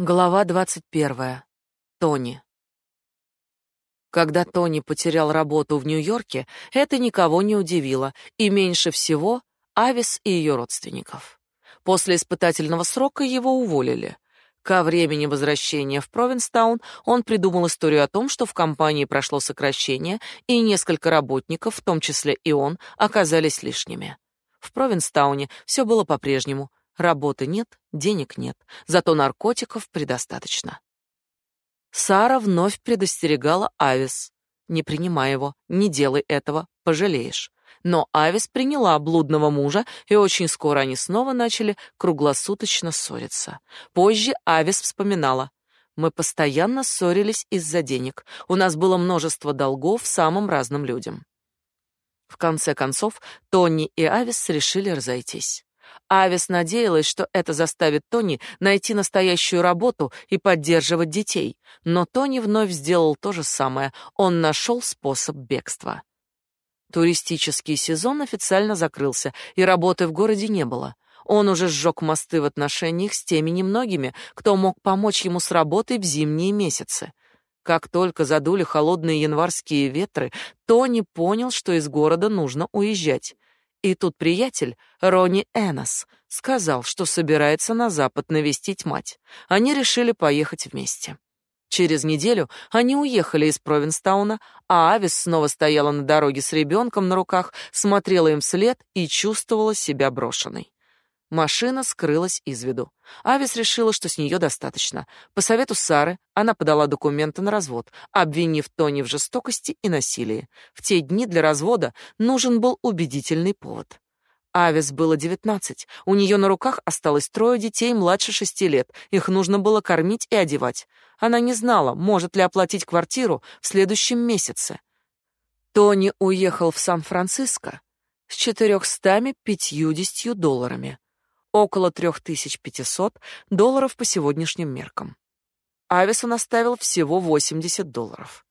Глава двадцать первая. Тони. Когда Тони потерял работу в Нью-Йорке, это никого не удивило, и меньше всего Авис и ее родственников. После испытательного срока его уволили. Ко времени возвращения в Провинстаун он придумал историю о том, что в компании прошло сокращение, и несколько работников, в том числе и он, оказались лишними. В Провинстауне все было по-прежнему, Работы нет, денег нет, зато наркотиков предостаточно. Сара вновь предостерегала Авис. Не принимай его, не делай этого, пожалеешь. Но Авис приняла блудного мужа, и очень скоро они снова начали круглосуточно ссориться. Позже Авис вспоминала: мы постоянно ссорились из-за денег. У нас было множество долгов самым разным людям. В конце концов, Тони и Авис решили разойтись. Авис надеялась, что это заставит Тони найти настоящую работу и поддерживать детей, но Тони вновь сделал то же самое. Он нашел способ бегства. Туристический сезон официально закрылся, и работы в городе не было. Он уже сжег мосты в отношениях с теми немногими, кто мог помочь ему с работой в зимние месяцы. Как только задули холодные январские ветры, Тони понял, что из города нужно уезжать. И тут приятель, Рони Энос, сказал, что собирается на запад навестить мать. Они решили поехать вместе. Через неделю они уехали из Провинстауна, а Авис снова стояла на дороге с ребенком на руках, смотрела им вслед и чувствовала себя брошенной. Машина скрылась из виду. Авис решила, что с нее достаточно. По совету Сары она подала документы на развод, обвинив Тони в жестокости и насилии. В те дни для развода нужен был убедительный повод. Авис было девятнадцать. У нее на руках осталось трое детей младше шести лет. Их нужно было кормить и одевать. Она не знала, может ли оплатить квартиру в следующем месяце. Тони уехал в Сан-Франциско с четырехстами пятьюдесятью долларами около 3500 долларов по сегодняшним меркам. Ависон оставил всего 80 долларов.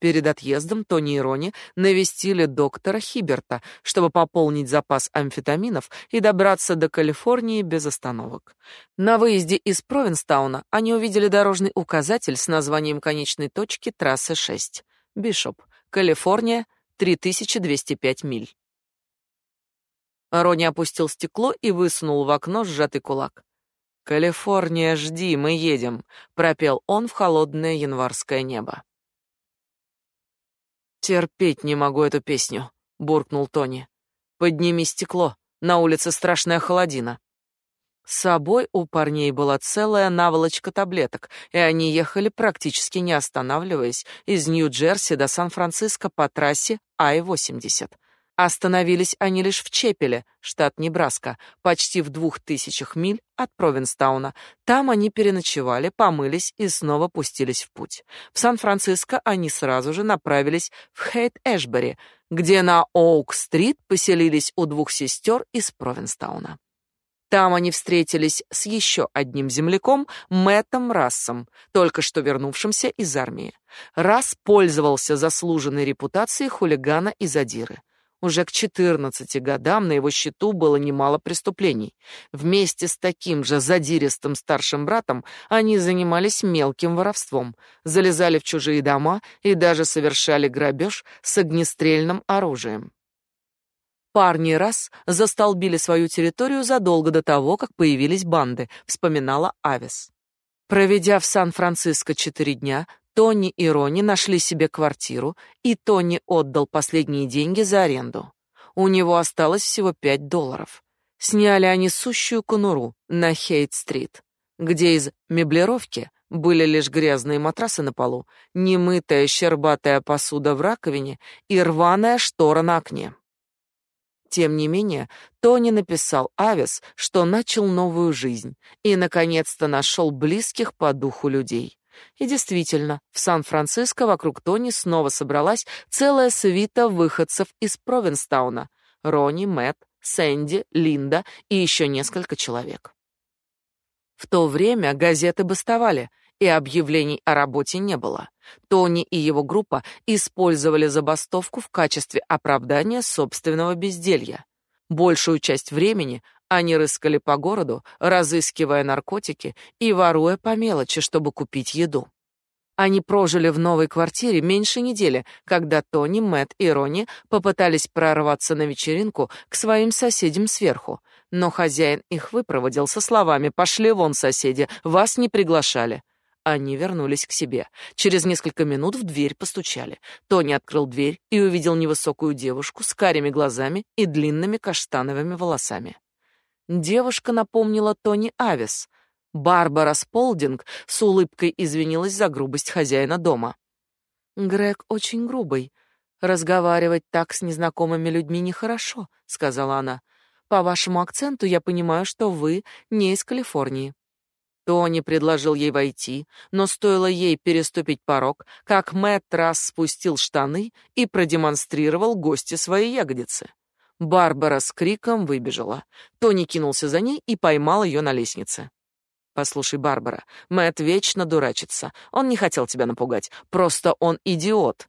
Перед отъездом Тони и Рони навестили доктора Хиберта, чтобы пополнить запас амфетаминов и добраться до Калифорнии без остановок. На выезде из Провинстауна они увидели дорожный указатель с названием конечной точки трассы 6. Бишоп, Калифорния, 3205 миль. Рони опустил стекло и высунул в окно сжатый кулак. «Калифорния, жди, мы едем», — пропел он в холодное январское небо. «Терпеть не могу эту песню», — буркнул Тони. «Подними стекло, на улице страшная холодина». С собой у парней была целая наволочка таблеток, и они ехали практически не останавливаясь из Нью-Джерси до Сан-Франциско по трассе Ай-80. Остановились они лишь в Чепеле, штат Небраска, почти в двух тысячах миль от Провинстауна. Там они переночевали, помылись и снова пустились в путь. В Сан-Франциско они сразу же направились в Хейт-Эшбери, где на Оук-стрит поселились у двух сестер из Провинстауна. Там они встретились с еще одним земляком, Мэттом Рассом, только что вернувшимся из армии. Расс пользовался заслуженной репутацией хулигана и задиры. Уже к 14 годам на его счету было немало преступлений. Вместе с таким же задиристым старшим братом они занимались мелким воровством, залезали в чужие дома и даже совершали грабеж с огнестрельным оружием. Парни раз застолбили свою территорию задолго до того, как появились банды, вспоминала Авис. Проведя в Сан-Франциско четыре дня, Тони и Рони нашли себе квартиру, и Тони отдал последние деньги за аренду. У него осталось всего пять долларов. Сняли они сущую конуру на Хейт-стрит, где из меблировки были лишь грязные матрасы на полу, немытая щербатая посуда в раковине и рваная штора на окне. Тем не менее, Тони написал Авис, что начал новую жизнь и наконец-то нашел близких по духу людей. И действительно, в Сан-Франциско вокруг Тони снова собралась целая свита выходцев из Провинстауна: Рони, Мэтт, Сэнди, Линда и еще несколько человек. В то время газеты бастовали, и объявлений о работе не было. Тони и его группа использовали забастовку в качестве оправдания собственного безделья. Большую часть времени Они рыскали по городу, разыскивая наркотики и воруя по мелочи, чтобы купить еду. Они прожили в новой квартире меньше недели, когда Тони, Мэтт и Ронни попытались прорваться на вечеринку к своим соседям сверху, но хозяин их выпроводил со словами «Пошли вон, соседи, вас не приглашали». Они вернулись к себе. Через несколько минут в дверь постучали. Тони открыл дверь и увидел невысокую девушку с карими глазами и длинными каштановыми волосами. Девушка напомнила Тони Авис. Барбара Сполдинг с улыбкой извинилась за грубость хозяина дома. «Грег очень грубый. Разговаривать так с незнакомыми людьми нехорошо», — сказала она. «По вашему акценту я понимаю, что вы не из Калифорнии». Тони предложил ей войти, но стоило ей переступить порог, как Мэтт раз спустил штаны и продемонстрировал гости свои ягодицы. Барбара с криком выбежала. Тони кинулся за ней и поймал ее на лестнице. Послушай, Барбара, Мэтт вечно дурачится. Он не хотел тебя напугать, просто он идиот.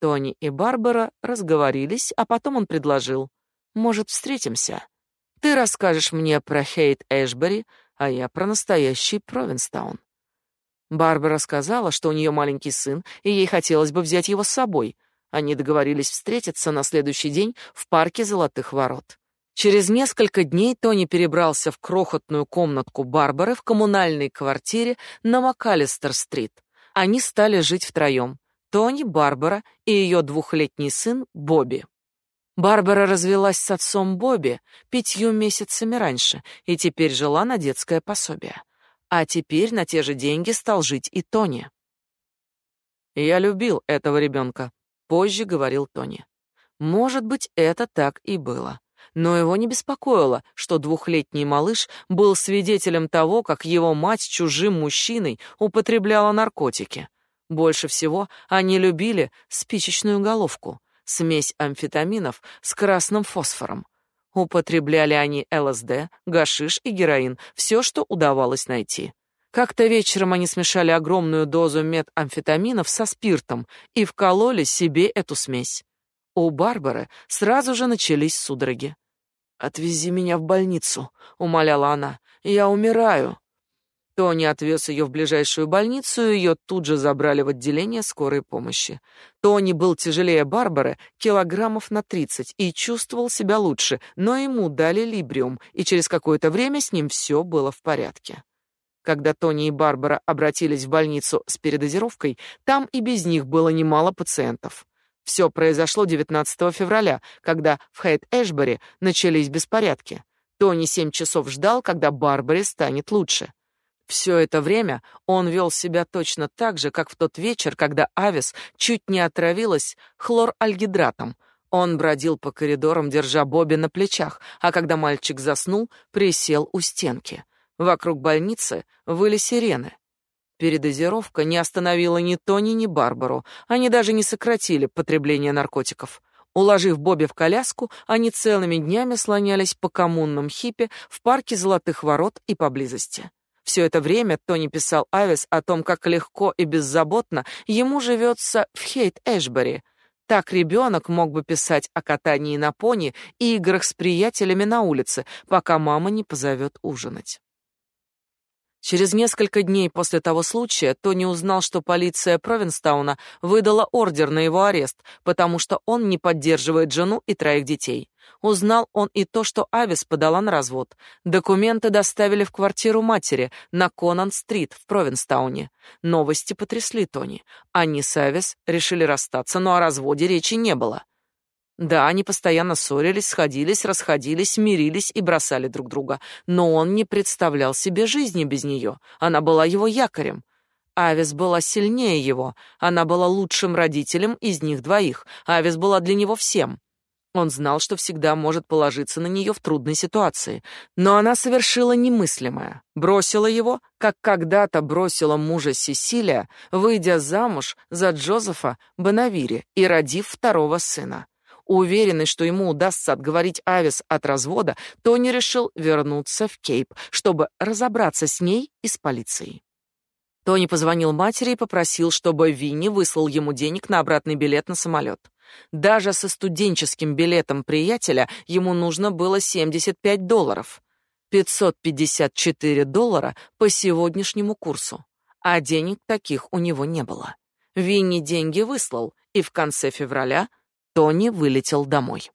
Тони и Барбара разговорились, а потом он предложил: "Может, встретимся? Ты расскажешь мне про Хейт Эшбери, а я про настоящий Провинстаун. Барбара сказала, что у нее маленький сын, и ей хотелось бы взять его с собой. Они договорились встретиться на следующий день в парке Золотых Ворот. Через несколько дней Тони перебрался в крохотную комнатку Барбары в коммунальной квартире на Макалистер-стрит. Они стали жить втроем. Тони, Барбара и ее двухлетний сын Бобби. Барбара развелась с отцом Бобби пятью месяцами раньше и теперь жила на детское пособие. А теперь на те же деньги стал жить и Тони. «Я любил этого ребенка», — позже говорил Тони. Может быть, это так и было. Но его не беспокоило, что двухлетний малыш был свидетелем того, как его мать чужим мужчиной употребляла наркотики. Больше всего они любили спичечную головку — смесь амфетаминов с красным фосфором. Употребляли они ЛСД, гашиш и героин, все, что удавалось найти. Как-то вечером они смешали огромную дозу метамфетаминов со спиртом и вкололи себе эту смесь. У Барбары сразу же начались судороги. «Отвези меня в больницу», — умоляла она. «Я умираю». Тони отвез ее в ближайшую больницу, и ее тут же забрали в отделение скорой помощи. Тони был тяжелее Барбары килограммов на тридцать и чувствовал себя лучше, но ему дали либриум, и через какое-то время с ним все было в порядке. Когда Тони и Барбара обратились в больницу с передозировкой, там и без них было немало пациентов. Все произошло 19 февраля, когда в Хейт-Эшбери начались беспорядки. Тони семь часов ждал, когда Барбаре станет лучше. Все это время он вел себя точно так же, как в тот вечер, когда Авис чуть не отравилась хлоральгидратом. Он бродил по коридорам, держа Бобби на плечах, а когда мальчик заснул, присел у стенки. Вокруг больницы выли сирены. Передозировка не остановила ни Тони, ни Барбару. Они даже не сократили потребление наркотиков. Уложив Бобби в коляску, они целыми днями слонялись по коммунным хиппи в парке Золотых Ворот и поблизости. Все это время Тони писал Авис о том, как легко и беззаботно ему живется в Хейт-Эшбери. Так ребенок мог бы писать о катании на пони и играх с приятелями на улице, пока мама не позовет ужинать. Через несколько дней после того случая Тони узнал, что полиция Провинстауна выдала ордер на его арест, потому что он не поддерживает жену и троих детей. Узнал он и то, что Авис подала на развод. Документы доставили в квартиру матери на Конан-стрит в Провинстауне. Новости потрясли Тони. Они с Авис решили расстаться, но о разводе речи не было. Да, они постоянно ссорились, сходились, расходились, мирились и бросали друг друга, но он не представлял себе жизни без нее. Она была его якорем. Авис была сильнее его. Она была лучшим родителем из них двоих. Авис была для него всем. Он знал, что всегда может положиться на нее в трудной ситуации, но она совершила немыслимое. Бросила его, как когда-то бросила мужа Сесилия, выйдя замуж за Джозефа Бонавири и родив второго сына. Уверенный, что ему удастся отговорить Авис от развода, Тони решил вернуться в Кейп, чтобы разобраться с ней и с полицией. Тони позвонил матери и попросил, чтобы Винни выслал ему денег на обратный билет на самолет. Даже со студенческим билетом приятеля ему нужно было 75 долларов. 554 доллара по сегодняшнему курсу. А денег таких у него не было. Винни деньги выслал, и в конце февраля – Тони вылетел домой.